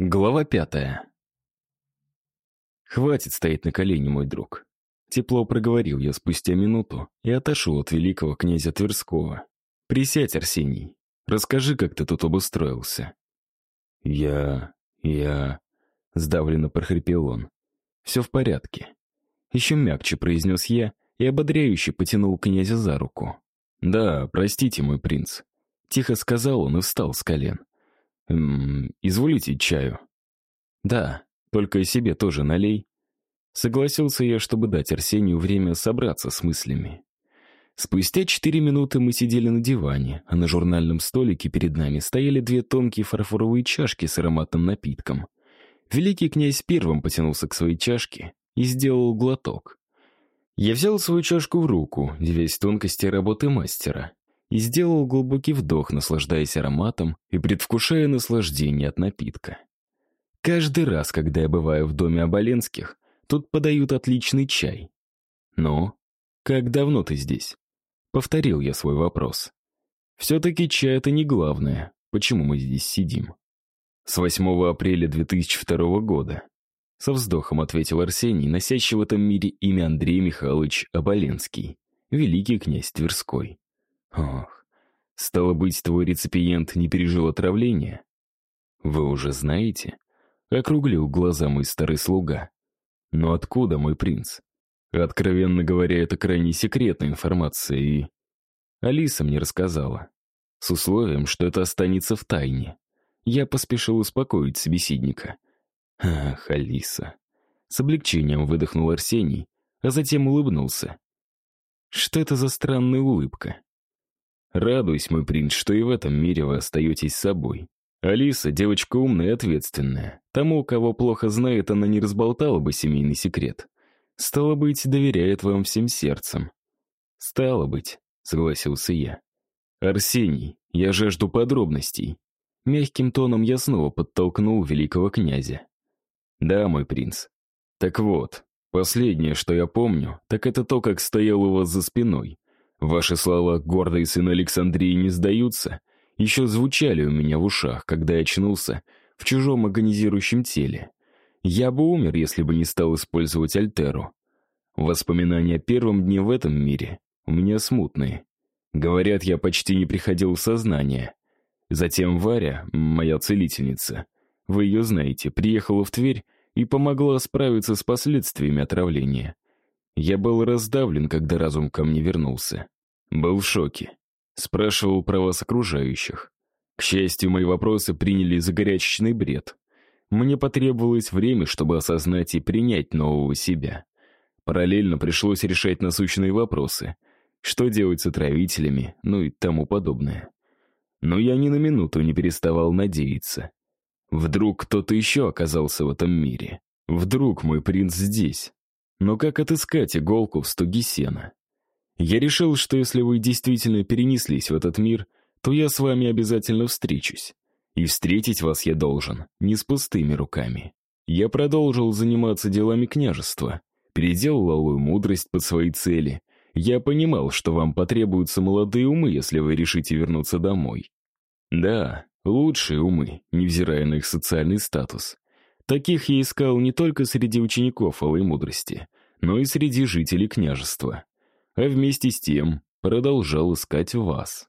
Глава пятая. «Хватит стоять на колени, мой друг». Тепло проговорил я спустя минуту и отошел от великого князя Тверского. «Присядь, Арсений. Расскажи, как ты тут обустроился». «Я... я...» — сдавленно прохрипел он. «Все в порядке». Еще мягче произнес я и ободряюще потянул князя за руку. «Да, простите, мой принц». Тихо сказал он и встал с колен. «Эм, изволите чаю?» «Да, только себе тоже налей». Согласился я, чтобы дать Арсению время собраться с мыслями. Спустя четыре минуты мы сидели на диване, а на журнальном столике перед нами стояли две тонкие фарфоровые чашки с ароматным напитком. Великий князь первым потянулся к своей чашке и сделал глоток. Я взял свою чашку в руку, девясь тонкости работы мастера, и сделал глубокий вдох, наслаждаясь ароматом и предвкушая наслаждение от напитка. Каждый раз, когда я бываю в доме Оболенских, тут подают отличный чай. «Ну, как давно ты здесь?» Повторил я свой вопрос. «Все-таки чай — это не главное. Почему мы здесь сидим?» «С 8 апреля 2002 года», — со вздохом ответил Арсений, носящий в этом мире имя Андрей Михайлович Оболенский, великий князь Тверской. Ох, стало быть, твой реципиент не пережил отравления? Вы уже знаете? Округлил глаза мой старый слуга. Но откуда мой принц? Откровенно говоря, это крайне секретная информация, и... Алиса мне рассказала. С условием, что это останется в тайне. Я поспешил успокоить собеседника. Ах, Алиса. С облегчением выдохнул Арсений, а затем улыбнулся. Что это за странная улыбка? Радуюсь, мой принц, что и в этом мире вы остаетесь собой. Алиса — девочка умная и ответственная. Тому, кого плохо знает, она не разболтала бы семейный секрет. Стало быть, доверяет вам всем сердцем. Стало быть, согласился я. Арсений, я жажду подробностей. Мягким тоном я снова подтолкнул великого князя. Да, мой принц. Так вот, последнее, что я помню, так это то, как стоял у вас за спиной. Ваши слова «гордый сын Александрии не сдаются» еще звучали у меня в ушах, когда я очнулся в чужом агонизирующем теле. Я бы умер, если бы не стал использовать Альтеру. Воспоминания о первом дне в этом мире у меня смутные. Говорят, я почти не приходил в сознание. Затем Варя, моя целительница, вы ее знаете, приехала в Тверь и помогла справиться с последствиями отравления. Я был раздавлен, когда разум ко мне вернулся. Был в шоке. Спрашивал про вас окружающих. К счастью, мои вопросы приняли за горячечный бред. Мне потребовалось время, чтобы осознать и принять нового себя. Параллельно пришлось решать насущные вопросы. Что делать с отравителями, ну и тому подобное. Но я ни на минуту не переставал надеяться. Вдруг кто-то еще оказался в этом мире. Вдруг мой принц здесь. Но как отыскать иголку в стоге сена? Я решил, что если вы действительно перенеслись в этот мир, то я с вами обязательно встречусь. И встретить вас я должен, не с пустыми руками. Я продолжил заниматься делами княжества, переделал алую мудрость под свои цели. Я понимал, что вам потребуются молодые умы, если вы решите вернуться домой. Да, лучшие умы, невзирая на их социальный статус. Таких я искал не только среди учеников Алой Мудрости, но и среди жителей княжества. А вместе с тем продолжал искать вас.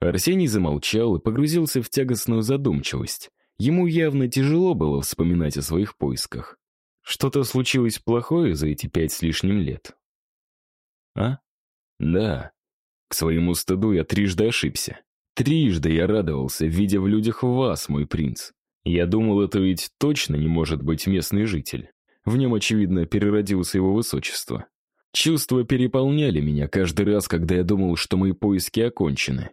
Арсений замолчал и погрузился в тягостную задумчивость. Ему явно тяжело было вспоминать о своих поисках. Что-то случилось плохое за эти пять с лишним лет. А? Да. К своему стыду я трижды ошибся. Трижды я радовался, видя в людях вас, мой принц. Я думал, это ведь точно не может быть местный житель. В нем, очевидно, переродился его высочество. Чувства переполняли меня каждый раз, когда я думал, что мои поиски окончены.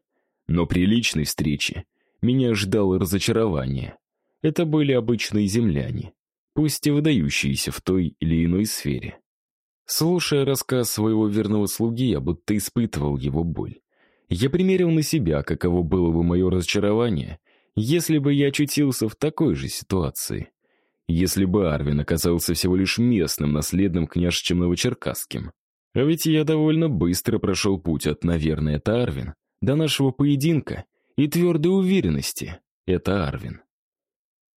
Но при личной встрече меня ждало разочарование. Это были обычные земляне, пусть и выдающиеся в той или иной сфере. Слушая рассказ своего верного слуги, я будто испытывал его боль. Я примерил на себя, каково было бы мое разочарование, если бы я очутился в такой же ситуации. Если бы Арвин оказался всего лишь местным наследным княжичем Новочеркасским. А ведь я довольно быстро прошел путь от «наверное, это Арвин» до нашего поединка и твердой уверенности «это Арвин».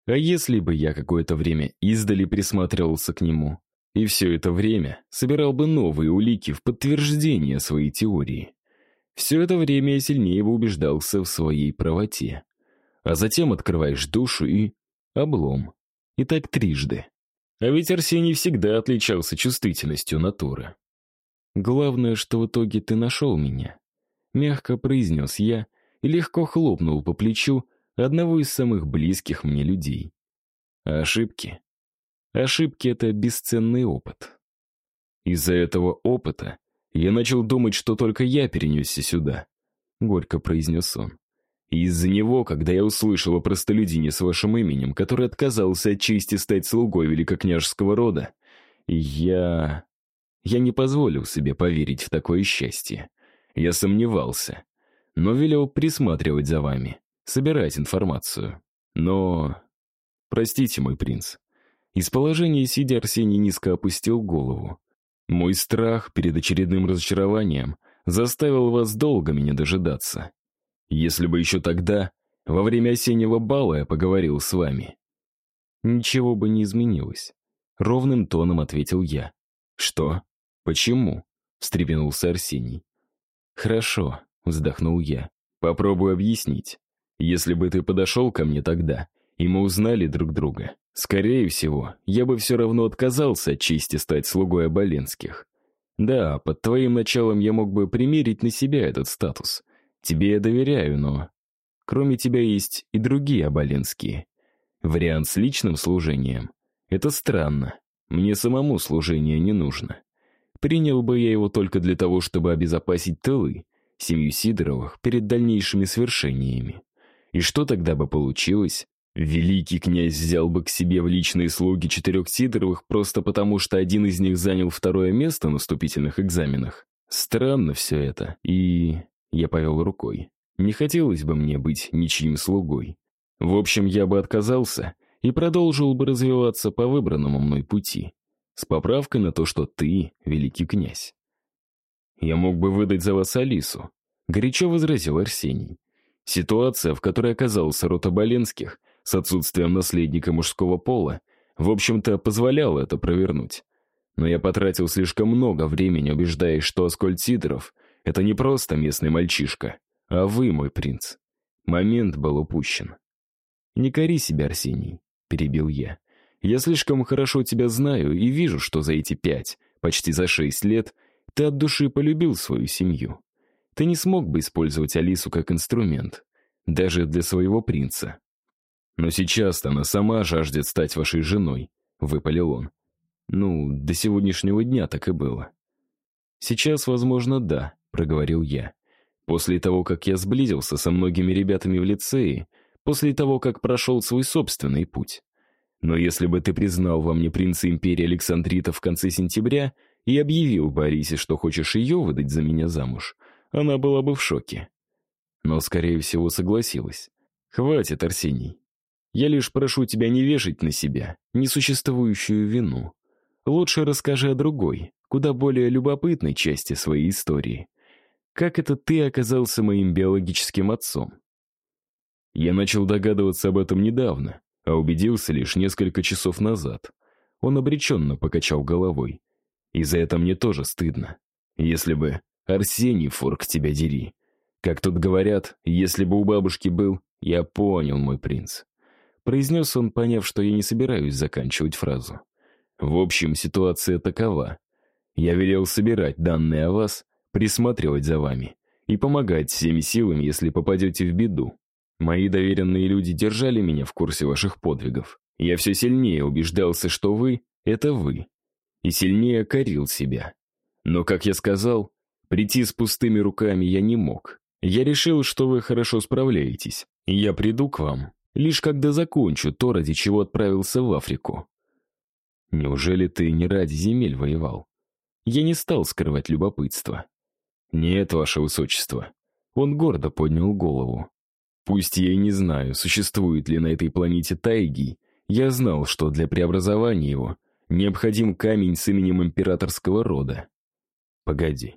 А если бы я какое-то время издали присматривался к нему, и все это время собирал бы новые улики в подтверждение своей теории? Все это время я сильнее бы убеждался в своей правоте. А затем открываешь душу и... облом. И так трижды. А ведь Арсений всегда отличался чувствительностью натуры. «Главное, что в итоге ты нашел меня», — мягко произнес я и легко хлопнул по плечу одного из самых близких мне людей. А ошибки? Ошибки — это бесценный опыт. Из-за этого опыта я начал думать, что только я перенесся сюда, — горько произнес он. Из-за него, когда я услышал о простолюдине с вашим именем, который отказался от чести стать слугой великокняжеского рода, я... Я не позволил себе поверить в такое счастье. Я сомневался, но велел присматривать за вами, собирать информацию. Но... Простите, мой принц. Из положения сидя Арсений низко опустил голову. Мой страх перед очередным разочарованием заставил вас долго меня дожидаться. Если бы еще тогда, во время осеннего бала, я поговорил с вами. Ничего бы не изменилось. Ровным тоном ответил я. Что? Почему? Встрепенулся Арсений. Хорошо, вздохнул я. Попробую объяснить. Если бы ты подошел ко мне тогда, и мы узнали друг друга, скорее всего, я бы все равно отказался от чести стать слугой Оболенских. Да, под твоим началом я мог бы примерить на себя этот статус. Тебе я доверяю, но... Кроме тебя есть и другие Оболенские. Вариант с личным служением. Это странно. Мне самому служение не нужно. Принял бы я его только для того, чтобы обезопасить тылы, семью Сидоровых, перед дальнейшими свершениями. И что тогда бы получилось? Великий князь взял бы к себе в личные слуги четырех Сидоровых просто потому, что один из них занял второе место на вступительных экзаменах. Странно все это. И... Я повел рукой. Не хотелось бы мне быть ничьим слугой. В общем, я бы отказался и продолжил бы развиваться по выбранному мной пути, с поправкой на то, что ты — великий князь. Я мог бы выдать за вас Алису, горячо возразил Арсений. Ситуация, в которой оказался род Оболенских, с отсутствием наследника мужского пола, в общем-то, позволяла это провернуть. Но я потратил слишком много времени, убеждаясь, что Аскольд Сидоров — это не просто местный мальчишка, а вы, мой принц. Момент был упущен. «Не кори себя, Арсений», — перебил я. «Я слишком хорошо тебя знаю и вижу, что за эти пять, почти за шесть лет, ты от души полюбил свою семью. Ты не смог бы использовать Алису как инструмент, даже для своего принца. Но сейчас-то она сама жаждет стать вашей женой», — выпалил он. «Ну, до сегодняшнего дня так и было». «Сейчас, возможно, да», — проговорил я. «После того, как я сблизился со многими ребятами в лицее, после того, как прошел свой собственный путь. Но если бы ты признал во мне принца империи Александрита в конце сентября и объявил Борисе, что хочешь ее выдать за меня замуж, она была бы в шоке. Но, скорее всего, согласилась. Хватит, Арсений. Я лишь прошу тебя не вешать на себя несуществующую вину. Лучше расскажи о другой, куда более любопытной части своей истории. Как это ты оказался моим биологическим отцом? Я начал догадываться об этом недавно, а убедился лишь несколько часов назад. Он обреченно покачал головой. И за это мне тоже стыдно. Если бы Арсений Форк тебя дери. Как тут говорят, если бы у бабушки был, я понял, мой принц. Произнес он, поняв, что я не собираюсь заканчивать фразу. В общем, ситуация такова. Я велел собирать данные о вас, присматривать за вами и помогать всеми силами, если попадете в беду. Мои доверенные люди держали меня в курсе ваших подвигов. Я все сильнее убеждался, что вы — это вы. И сильнее корил себя. Но, как я сказал, прийти с пустыми руками я не мог. Я решил, что вы хорошо справляетесь. И я приду к вам, лишь когда закончу то, ради чего отправился в Африку. Неужели ты не ради земель воевал? Я не стал скрывать любопытство. Нет, ваше высочество. Он гордо поднял голову. Пусть я и не знаю, существует ли на этой планете тайги, я знал, что для преобразования его необходим камень с именем императорского рода. Погоди.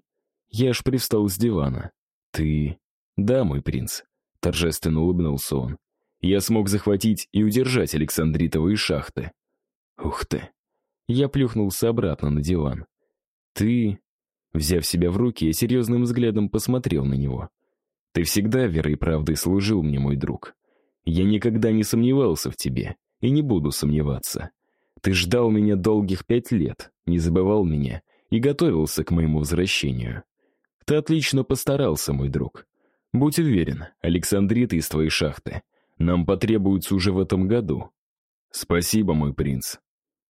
Я аж привстал с дивана. Ты... Да, мой принц. Торжественно улыбнулся он. я смог захватить и удержать Александритовые шахты. Ух ты. Я плюхнулся обратно на диван. Ты... Взяв себя в руки, я серьезным взглядом посмотрел на него. Ты всегда верой и правдой служил мне, мой друг. Я никогда не сомневался в тебе и не буду сомневаться. Ты ждал меня долгих пять лет, не забывал меня и готовился к моему возвращению. Ты отлично постарался, мой друг. Будь уверен, Александриты из твоей шахты нам потребуются уже в этом году. Спасибо, мой принц.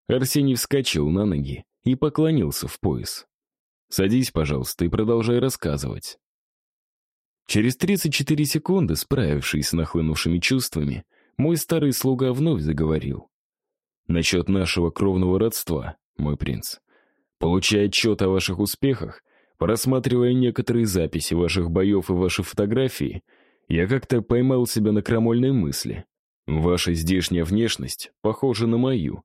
Арсений вскочил на ноги и поклонился в пояс. Садись, пожалуйста, и продолжай рассказывать. Через 34 секунды, справившись с нахлынувшими чувствами, мой старый слуга вновь заговорил. «Насчет нашего кровного родства, мой принц. Получая отчет о ваших успехах, Просматривая некоторые записи ваших боев и ваши фотографии, я как-то поймал себя на крамольной мысли. Ваша здешняя внешность похожа на мою.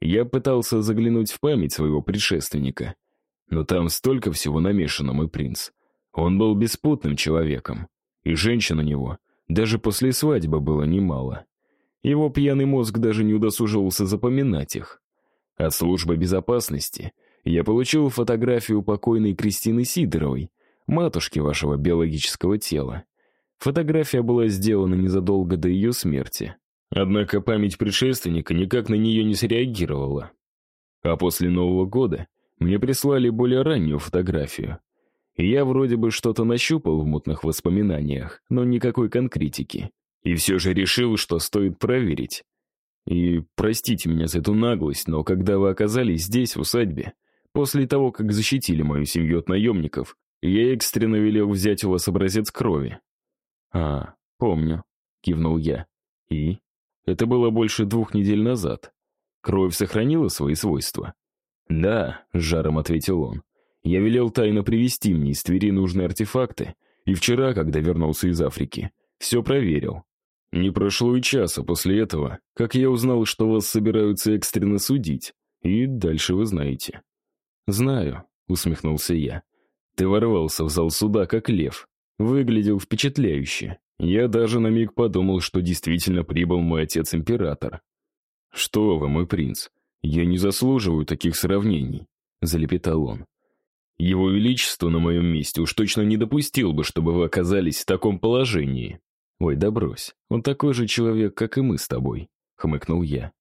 Я пытался заглянуть в память своего предшественника. Но там столько всего намешано, мой принц. Он был беспутным человеком. И женщин у него даже после свадьбы было немало. Его пьяный мозг даже не удосуживался запоминать их. От службы безопасности — я получил фотографию покойной Кристины Сидоровой, матушки вашего биологического тела. Фотография была сделана незадолго до ее смерти. Однако память предшественника никак на нее не среагировала. А после Нового года мне прислали более раннюю фотографию. И я вроде бы что-то нащупал в мутных воспоминаниях, но никакой конкретики. И все же решил, что стоит проверить. И простите меня за эту наглость, но когда вы оказались здесь, в усадьбе, После того, как защитили мою семью от наемников, я экстренно велел взять у вас образец крови. А, помню, кивнул я. И? Это было больше двух недель назад. Кровь сохранила свои свойства? Да, жаром ответил он. Я велел тайно привезти мне из Твери нужные артефакты, и вчера, когда вернулся из Африки, все проверил. Не прошло и часа после этого, как я узнал, что вас собираются экстренно судить, и дальше вы знаете. «Знаю», — усмехнулся я. «Ты ворвался в зал суда, как лев. Выглядел впечатляюще. Я даже на миг подумал, что действительно прибыл мой отец-император». «Что вы, мой принц, я не заслуживаю таких сравнений», — залепетал он. «Его Величество на моем месте уж точно не допустил бы, чтобы вы оказались в таком положении». «Ой, да брось, он такой же человек, как и мы с тобой», — хмыкнул я.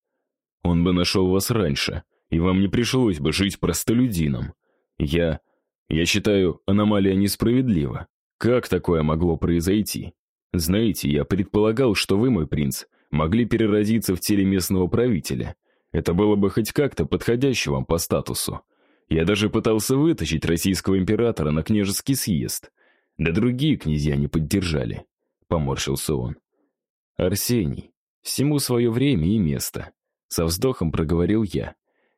«Он бы нашел вас раньше, и вам не пришлось бы жить простолюдином. Я... я считаю, аномалия несправедлива. Как такое могло произойти? Знаете, я предполагал, что вы, мой принц, могли переродиться в теле местного правителя. Это было бы хоть как-то подходяще вам по статусу. Я даже пытался вытащить российского императора на княжеский съезд. Да другие князья не поддержали. Поморщился он. Арсений, всему свое время и место. Со вздохом проговорил я.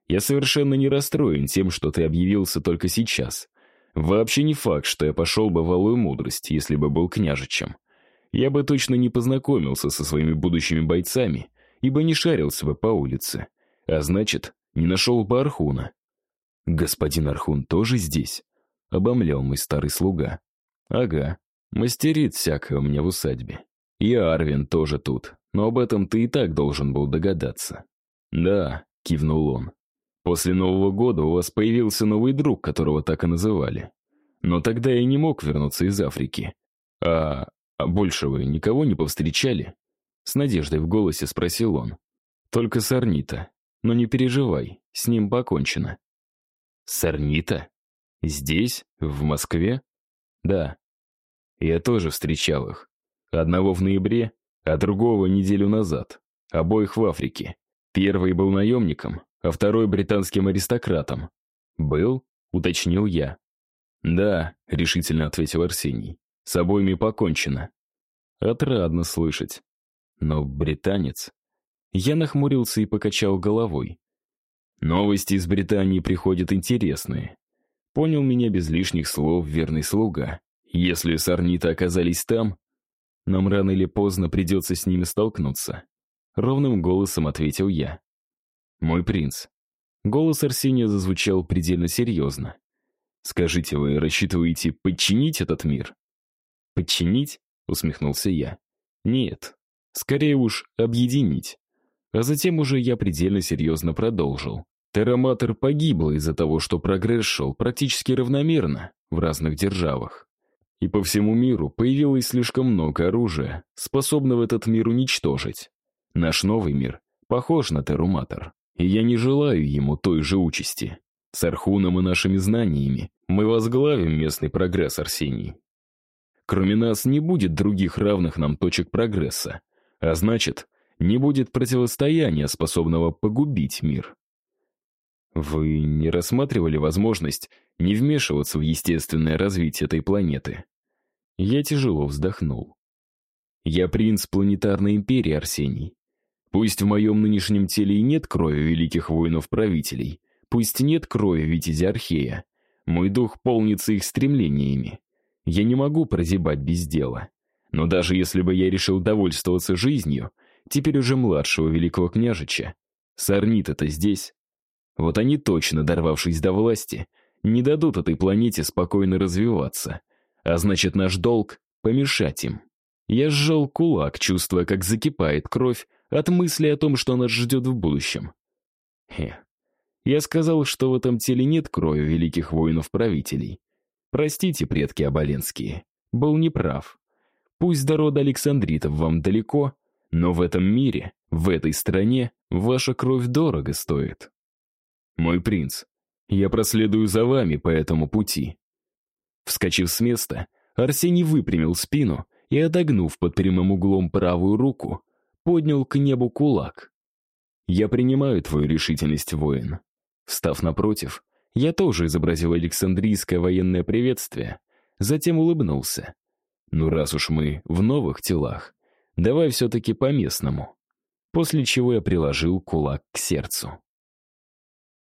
Я совершенно не расстроен тем, что ты объявился только сейчас. Вообще не факт, что я пошел бы в алую мудрость, если бы был княжичем. Я бы точно не познакомился со своими будущими бойцами, ибо не шарился бы по улице. А значит, не нашел бы Архуна. Господин Архун тоже здесь? Обомлел мой старый слуга. Ага, мастерит всякое у меня в усадьбе. И Арвин тоже тут, но об этом ты и так должен был догадаться. Да, кивнул он. После Нового года у вас появился новый друг, которого так и называли. Но тогда я не мог вернуться из Африки. А, а больше вы никого не повстречали? С надеждой в голосе спросил он. Только Сорнита. Но не переживай, с ним покончено. Сорнита? Здесь? В Москве? Да. Я тоже встречал их. Одного в ноябре, а другого неделю назад. Обоих в Африке. Первый был наемником, а второй британским аристократом. «Был?» — уточнил я. «Да», — решительно ответил Арсений. «С обоими покончено». Отрадно слышать. Но британец... Я нахмурился и покачал головой. Новости из Британии приходят интересные. Понял меня без лишних слов верный слуга. Если сорниты оказались там, нам рано или поздно придется с ними столкнуться. Ровным голосом ответил я. «Мой принц». Голос Арсения зазвучал предельно серьезно. «Скажите, вы рассчитываете подчинить этот мир?» «Подчинить?» — усмехнулся я. «Нет. Скорее уж, объединить. А затем уже я предельно серьезно продолжил. Терраматор погибла из-за того, что прогресс шел практически равномерно в разных державах. И по всему миру появилось слишком много оружия, способного этот мир уничтожить. Наш новый мир похож на Терруматор, и я не желаю ему той же участи. С Архуном и нашими знаниями мы возглавим местный прогресс, Арсений. Кроме нас не будет других равных нам точек прогресса, а значит, не будет противостояния, способного погубить мир. Вы не рассматривали возможность не вмешиваться в естественное развитие этой планеты? Я тяжело вздохнул. Я принц планетарной империи, Арсений. Пусть в моем нынешнем теле и нет крови великих воинов-правителей, пусть нет крови Витязя Архея, мой дух полнится их стремлениями. Я не могу прозябать без дела. Но даже если бы я решил довольствоваться жизнью, теперь уже младшего великого княжича, сорнит это здесь. Вот они точно, дорвавшись до власти, не дадут этой планете спокойно развиваться. А значит, наш долг — помешать им. Я сжал кулак, чувствуя, как закипает кровь от мысли о том, что нас ждет в будущем. Хе. Я сказал, что в этом теле нет крови великих воинов-правителей. Простите, предки оболенские, был неправ. Пусть до рода Александритов вам далеко, но в этом мире, в этой стране, ваша кровь дорого стоит. Мой принц, я проследую за вами по этому пути. Вскочив с места, Арсений выпрямил спину и, отогнув под прямым углом правую руку, поднял к небу кулак. «Я принимаю твою решительность, воин». Встав напротив, я тоже изобразил Александрийское военное приветствие, затем улыбнулся. Ну, раз уж мы в новых телах, давай все-таки по-местному. После чего я приложил кулак к сердцу.